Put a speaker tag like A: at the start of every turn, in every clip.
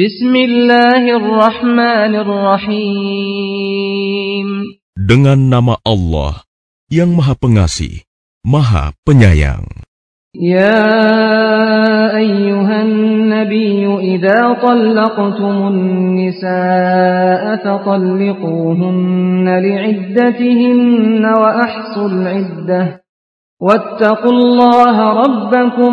A: Bismillahirrahmanirrahim. Dengan nama Allah yang Maha Pengasih, Maha Penyayang.
B: Ya ayyuhan nabiyyu idza talaqtumun nisaa fatalliquhunna li'iddatihinna wa ahsul iddah wattaqullaha rabbakum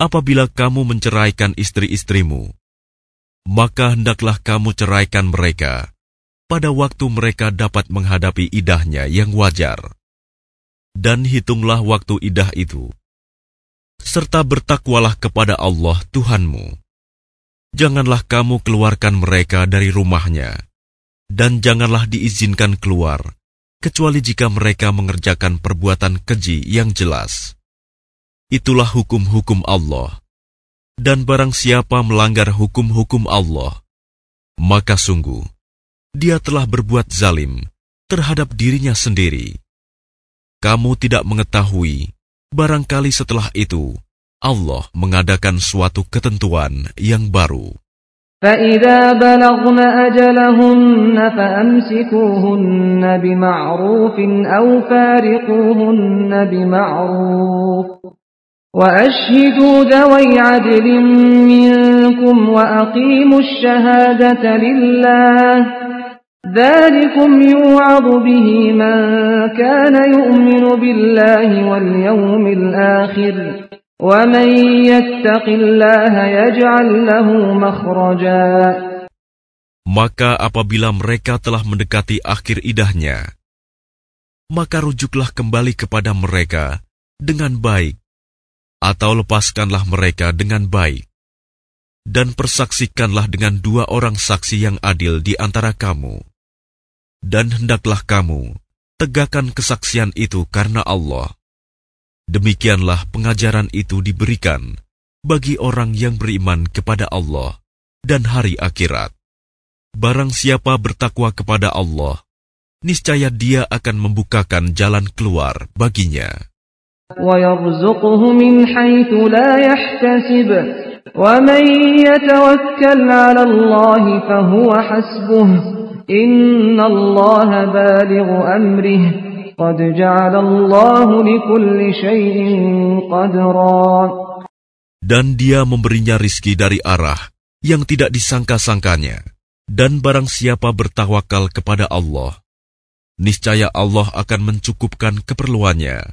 A: apabila kamu menceraikan istri-istrimu, maka hendaklah kamu ceraikan mereka pada waktu mereka dapat menghadapi idahnya yang wajar. Dan hitunglah waktu idah itu, serta bertakwalah kepada Allah Tuhanmu. Janganlah kamu keluarkan mereka dari rumahnya, dan janganlah diizinkan keluar, kecuali jika mereka mengerjakan perbuatan keji yang jelas itulah hukum-hukum Allah. Dan barang siapa melanggar hukum-hukum Allah, maka sungguh dia telah berbuat zalim terhadap dirinya sendiri. Kamu tidak mengetahui, barangkali setelah itu Allah mengadakan suatu ketentuan yang baru.
B: فَإِذَا بَلَغْنَ أَجَلَهُنَّ فَأَمْسِكُوهُنَّ بِمَعْرُوفٍ أَوْ فَارِقُوهُنَّ بِمَعْرُوفٍ وأشهدوا ذوي عدل منكم وأقيموا الشهادة لله ذلكم يوعظ به من كان يؤمن بالله واليوم الآخر ومن يتق الله يجعل له مخرجا
A: Maka apabila mereka telah mendekati akhir idahnya, maka rujuklah kembali kepada mereka dengan baik atau lepaskanlah mereka dengan baik, dan persaksikanlah dengan dua orang saksi yang adil di antara kamu, dan hendaklah kamu tegakkan kesaksian itu karena Allah. Demikianlah pengajaran itu diberikan bagi orang yang beriman kepada Allah dan hari akhirat. Barang siapa bertakwa kepada Allah, niscaya Dia akan membukakan jalan keluar baginya.
B: ويرزقه من حيث لا يحتسب ومن يتوكل على الله فهو حسبه إن الله بالغ أمره قد جعل الله لكل شيء قدرا
A: Dan dia memberinya rizki dari arah yang tidak disangka-sangkanya. Dan barang siapa bertawakal kepada Allah, niscaya Allah akan mencukupkan keperluannya.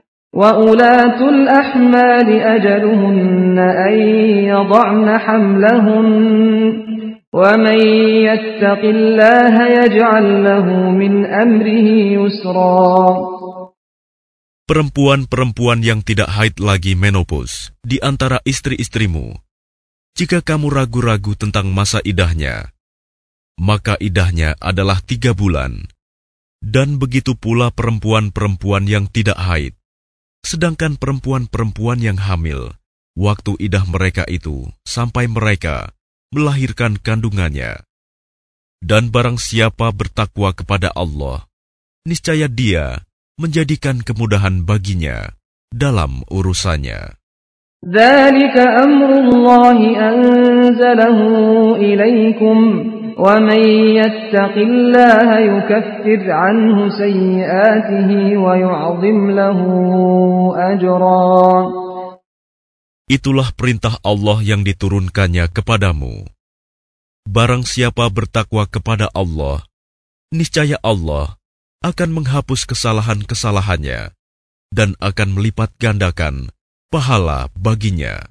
B: Perempuan-perempuan
A: yang tidak haid lagi menopause di antara istri-istrimu, jika kamu ragu-ragu tentang masa idahnya, maka idahnya adalah tiga bulan. Dan begitu pula perempuan-perempuan yang tidak haid. Sedangkan perempuan-perempuan yang hamil, waktu idah mereka itu sampai mereka melahirkan kandungannya. Dan barang siapa bertakwa kepada Allah, niscaya dia menjadikan kemudahan baginya dalam urusannya.
B: ومن يتق الله يكفر عنه سيئاته ويعظم له أجرا
A: Itulah perintah Allah yang diturunkannya kepadamu. Barang siapa bertakwa kepada Allah, niscaya Allah akan menghapus kesalahan-kesalahannya dan akan melipat gandakan pahala baginya.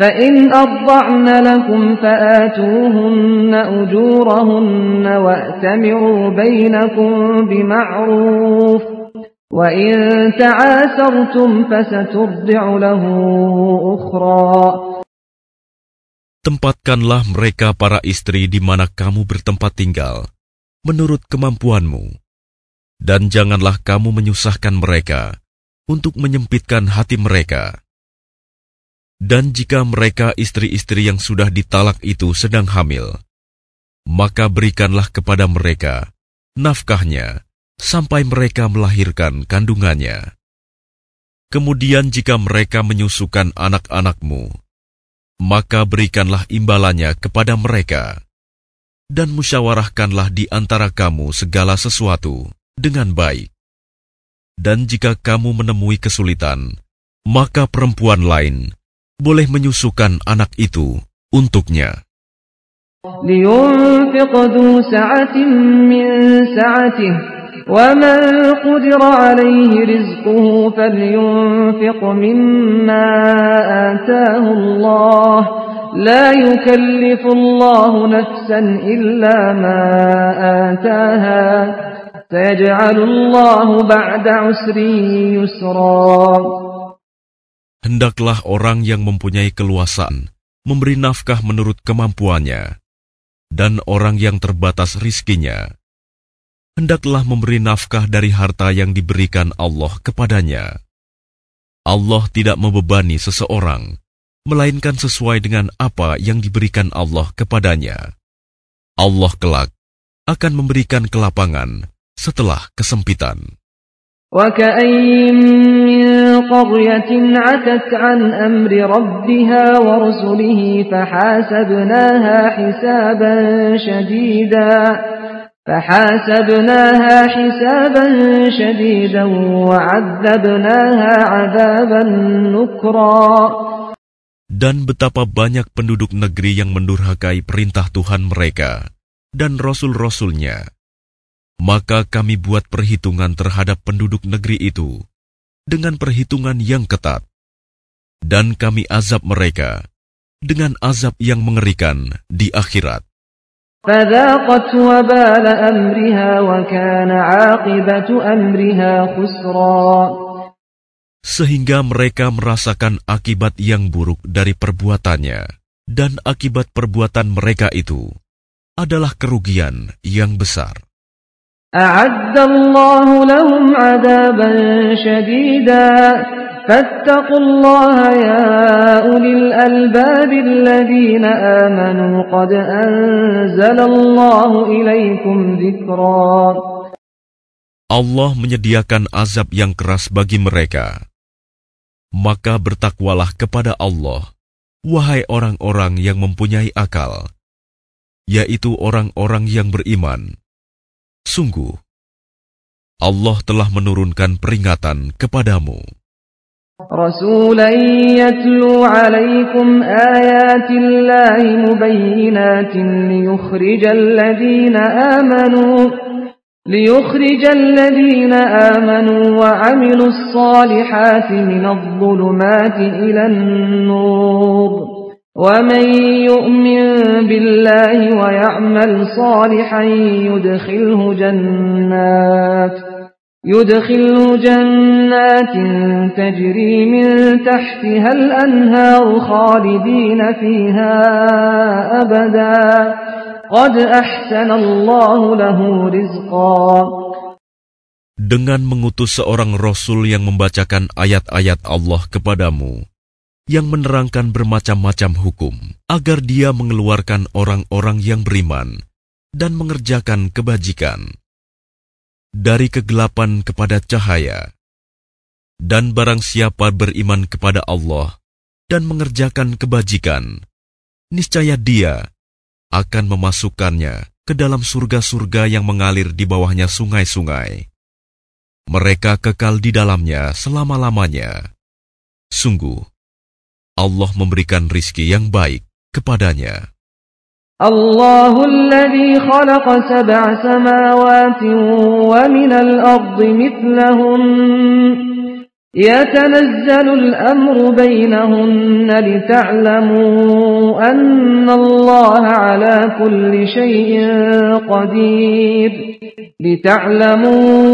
B: فإن أرضعن لكم فآتوهن أجورهن وأتمروا بينكم بمعروف وإن تعاسرتم فسترضع له أخرى
A: Tempatkanlah mereka para istri di mana kamu bertempat tinggal, menurut kemampuanmu. Dan janganlah kamu menyusahkan mereka untuk menyempitkan hati mereka. Dan jika mereka istri-istri yang sudah ditalak itu sedang hamil, maka berikanlah kepada mereka nafkahnya sampai mereka melahirkan kandungannya. Kemudian jika mereka menyusukan anak-anakmu, maka berikanlah imbalannya kepada mereka. Dan musyawarahkanlah di antara kamu segala sesuatu dengan baik. Dan jika kamu menemui kesulitan, maka perempuan lain boleh menyusukan anak itu untuknya.
B: ومن قدر عليه رزقه فلينفق مما آتاه الله لا يكلف الله نفسا إلا ما آتاها سيجعل الله بعد عسر يسرا
A: hendaklah orang yang mempunyai keluasan memberi nafkah menurut kemampuannya, dan orang yang terbatas rizkinya, hendaklah memberi nafkah dari harta yang diberikan Allah kepadanya. Allah tidak membebani seseorang, melainkan sesuai dengan apa yang diberikan Allah kepadanya. Allah kelak akan memberikan kelapangan setelah kesempitan.
B: وكأين من قرية عتت عن أمر ربها ورسله فحاسبناها حسابا شديدا فحاسبناها حسابا شديدا وعذبناها عذابا نكرا Dan
A: betapa banyak penduduk negeri yang mendurhakai perintah Tuhan mereka dan rasul-rasulnya maka kami buat perhitungan terhadap penduduk negeri itu dengan perhitungan yang ketat, dan kami azab mereka dengan azab yang mengerikan di akhirat. Sehingga mereka merasakan akibat yang buruk dari perbuatannya, dan akibat perbuatan mereka itu adalah kerugian yang besar.
B: Allah
A: menyediakan azab yang keras bagi mereka. Maka bertakwalah kepada Allah, wahai orang-orang yang mempunyai akal, yaitu orang-orang yang beriman. Sungguh, Allah telah menurunkan peringatan kepadamu.
B: Rasulan yatlu alaikum ayatillahi mubayyinatin amanu ليخرج الذين آمنوا وعملوا الصالحات من الظلمات ومن يؤمن بالله ويعمل صالحا يدخله جنات يدخله جنات تجري من تحتها الأنهار خالدين فيها أبدا قد أحسن الله له رزقا
A: Dengan mengutus seorang Rasul yang membacakan ayat-ayat Allah kepadamu, yang menerangkan bermacam-macam hukum agar dia mengeluarkan orang-orang yang beriman dan mengerjakan kebajikan dari kegelapan kepada cahaya. Dan barang siapa beriman kepada Allah dan mengerjakan kebajikan, niscaya dia akan memasukkannya ke dalam surga-surga yang mengalir di bawahnya sungai-sungai. Mereka kekal di dalamnya selama-lamanya. Sungguh, Allah memberikan rizki yang baik kepadanya.
B: الله يتنزل الأمر بينهن لتعلموا أن الله على كل شيء قدير لتعلموا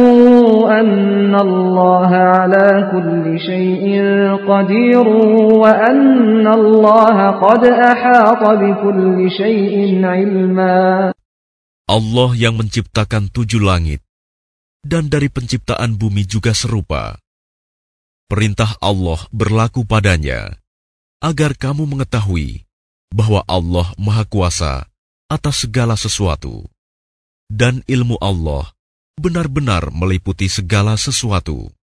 B: أن الله على كل شيء قدير وأن الله قد أحاط بكل شيء علما
A: Allah yang menciptakan tujuh langit dan dari penciptaan bumi juga serupa. Perintah Allah berlaku padanya, agar kamu mengetahui bahwa Allah Maha Kuasa atas segala sesuatu, dan ilmu Allah benar-benar meliputi segala sesuatu.